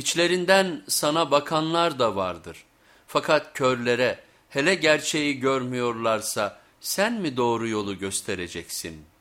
İçlerinden sana bakanlar da vardır. Fakat körlere hele gerçeği görmüyorlarsa sen mi doğru yolu göstereceksin?''